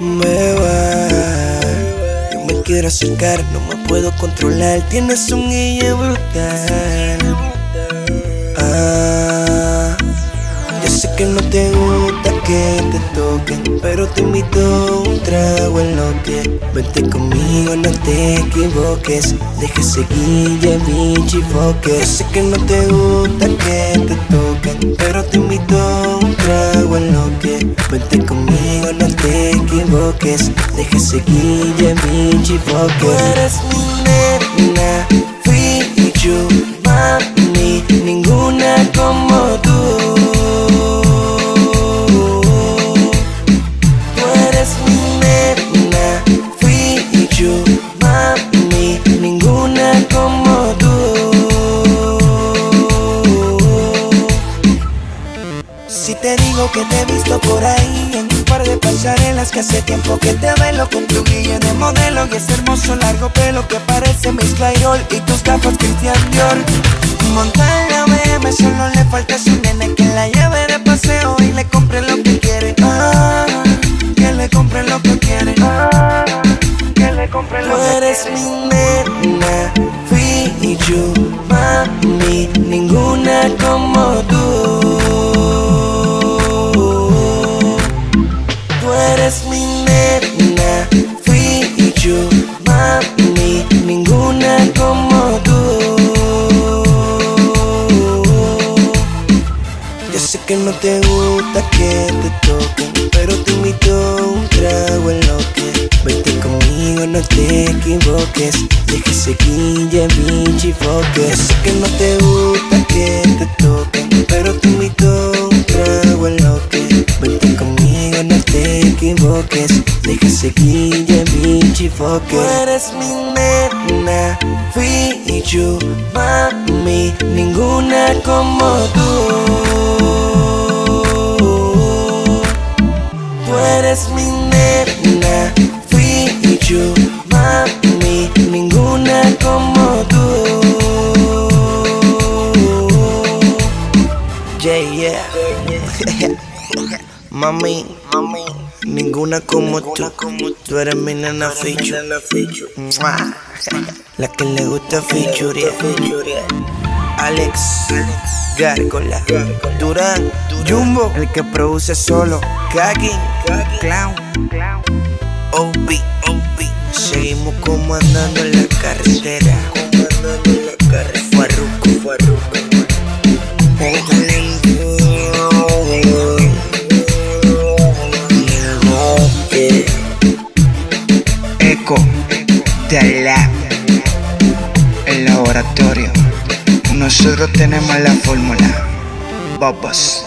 Me va. Yo me quiero acercar, no me puedo controlar. Tienes un guille brutal. Te toquen, pero te invito un trago en lo que vente conmigo, no te equivoques. Deja seguir ya bichi sé que no te gusta que te toquen, pero te invito un trago en lo que vente conmigo, no te equivoques. Deja seguir ya bichi Tú eres mi nena, fui yo, mami, ninguna como Digo que te he visto por ahí en un par de pasarelas que hace tiempo que te velo con tu guille de modelo y ese hermoso largo pelo que parece Miss Clairol y tus gafas Christian Dior. Montar la BM solo le falta su nene que la lleve de paseo y le compre lo que quiere. Ah, que le compre lo que quiere. Ah, que le compre lo que quiere. Tú eres mi nena, fui yo, mami, ninguna como. Tú que no te gusta que te toquen, pero te invito un trago en lo que vente conmigo, no te equivoques. Deja seguir ya sé que no te gusta que te toquen, pero te invito un trago en lo que vente conmigo, no te equivoques. Deja seguir ya Tú eres mi nena, fui yo, mami, ninguna como tú. Eres mi nena, fui yo, mami, ninguna como tú. Yeah, yeah. mami, mami, ninguna como tú. Tú eres mi nena. Mua. La que le gusta feature. Alex, Gárgola, Durán, Jumbo, el que produce solo, Kaki, Clown, OB. Seguimos comandando en la carretera. Farruko, Farruko. Eco de la el laboratorio. Nosotros tenemos la fórmula. Babas.